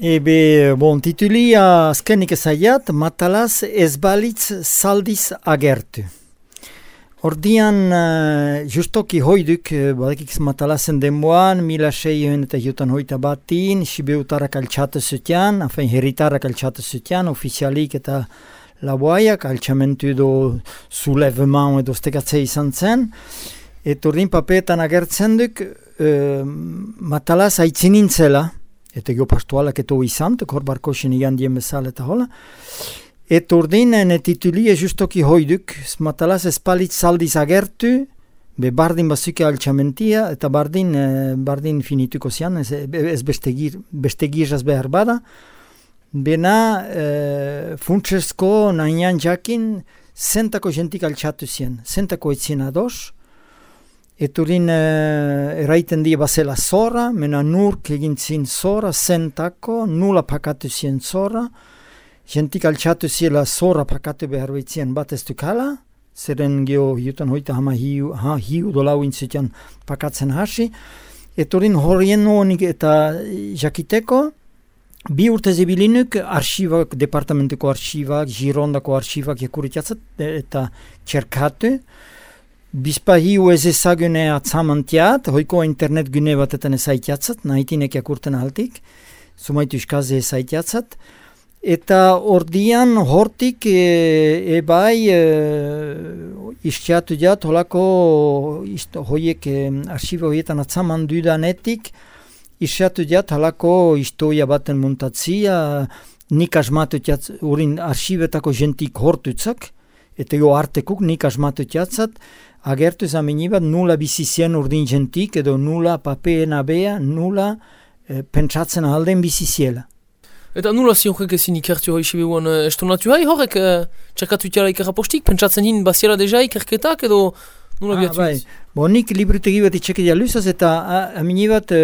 Ebe, bon, titulia azkenik ezaiat, matalaz ez balitz zaldiz agertu. Ordian, uh, justoki hoiduk, uh, badakik matalazen denboan, mila seioen eta jutan hoita batin, sibeutarak altxatu zutean, afen heritarak altxatu zutean, ofizialik eta laboaiak, altxamentu edo zuleveman edo stekatze izan zen. Eta urdin papeetan agertzen duk, uh, matalaz aitzinintzela, eta geho pastualak eto izan, hor barko zen igan dien bezala eta hola. Eta urdin, ene titulia justoki hoiduk, matalaz espalit saldiz agertu, be bardin bazuke altxamentia, eta bardin, eh, bardin finituko zian, ez, ez bestegir, bestegiraz behar bada, Bena, e, funtsesko nahian jakin, zentako jentik altxatu zien, zentako etzien ados, Eturin uh, eraiten die bazela zora, mena nurk egin zin zora, zentako, nula pakatu zien zora, jentik altxatu ziela zora pakatu behar behitzien bat ez dukala, zeren geho hiutan hoita hama hiu, ha, hiu dolau intzitian pakatzen hasi, eturin horien honik eta jakiteko, Bi urte zibilinuk arxibak, departamenteko arxibak, girondako arxibak jakuritiatzat eta txerkatu, Bizpa hiu ez ezagune atzamantiat, hoiko internet gune batetan ezaitiatzat, nahitinek jakurten altik, sumaitu iskaze ezaitiatzat, eta ordian hortik e, e bai e, iskiatu jat, holako hoiek e, arxibo horietan atzaman dudanetik, iskiatu jat, holako historia baten muntatzia, nik asmatu jat, urin arxibetako jentik hortutzak, eta jo artekuk nik asmatu jatzat, agertu zamini bat nula bizizien urdin jentik edo nula papeen abea, nula e, pentsatzen alden biziziela. Eta nula zion jek ezin ikertu hori sibeguan e, estonatu hai horrek e, txakatu itxara ikerra postik, pentsatzen hin baziela deja ikerketak edo nula ah, bai. Bo nik librutegi bat itxekedia luzaz eta amini bat e,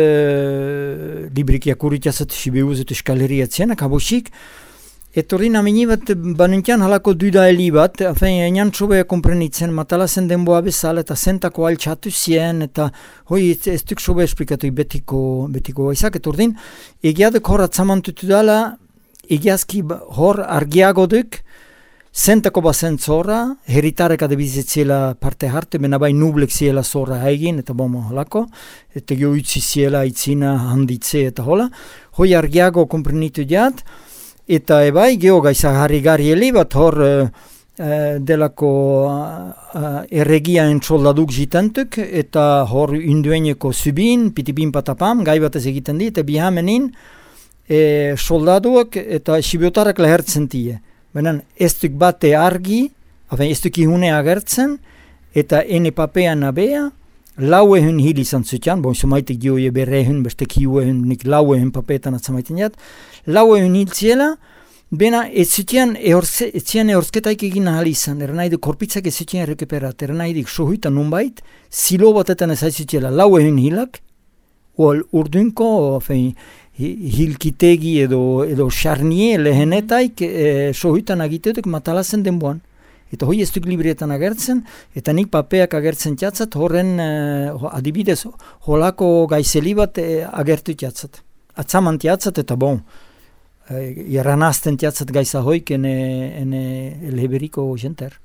libriki akuritiazat sibeuz eta eskaleria abosik, Etorri namini bat banentian halako duda heli bat, afen enan txobea komprenitzen, matala zen denboa bezala eta zentako altxatu zien, eta hoi ez duk txobea esplikatu betiko, betiko gaizak, etordin, egiadek hor atzamantutu dala, egiazki ba, hor argiago duk, zentako bazen zorra, heritarek adebizitziela parte harte, bena bai nublek ziela zorra egin, eta bomo halako, eta gio utzi ziela itzina handitze eta hola, hoi argiago komprenitu diat, eta ebai geho gaisa harri gari heli bat hor uh, delako uh, erregia entzoldaduk jitantuk eta hor indueneko zubin, pitipin patapam, gai bat ez egiten di, eta bihamenin e, soldaduak eta sibiotarak lehertzen die. Benen ez duk bate argi, ez duk ihune agertzen, eta ene papean abea, lau ehun hil izan zutian, bon, sumaitik dio je berre ehun, beste kiu ehun, nik lau ehun papetan atzamaitin jat, lau ehun hil ziela, bena ez zutian ehorzketaik egin ahal izan, er nahi du korpitzak ez zutian errekeperat, er nahi dik sohuita nunbait, zilo batetan ez zutiela. Lau ehun hilak, ol urdunko, fein, hilkitegi edo, edo xarnie lehenetaik e, sohuitan agitetuk matalazen denboan. Eta hoi ez duk librietan agertzen, eta nik papeak agertzen txatzat, horren uh, adibidez holako gaizeli bat uh, agertu txatzat. Atzaman txatzat eta bon, uh, irranazten txatzat gaiza hoik ene, ene leberiko jenter.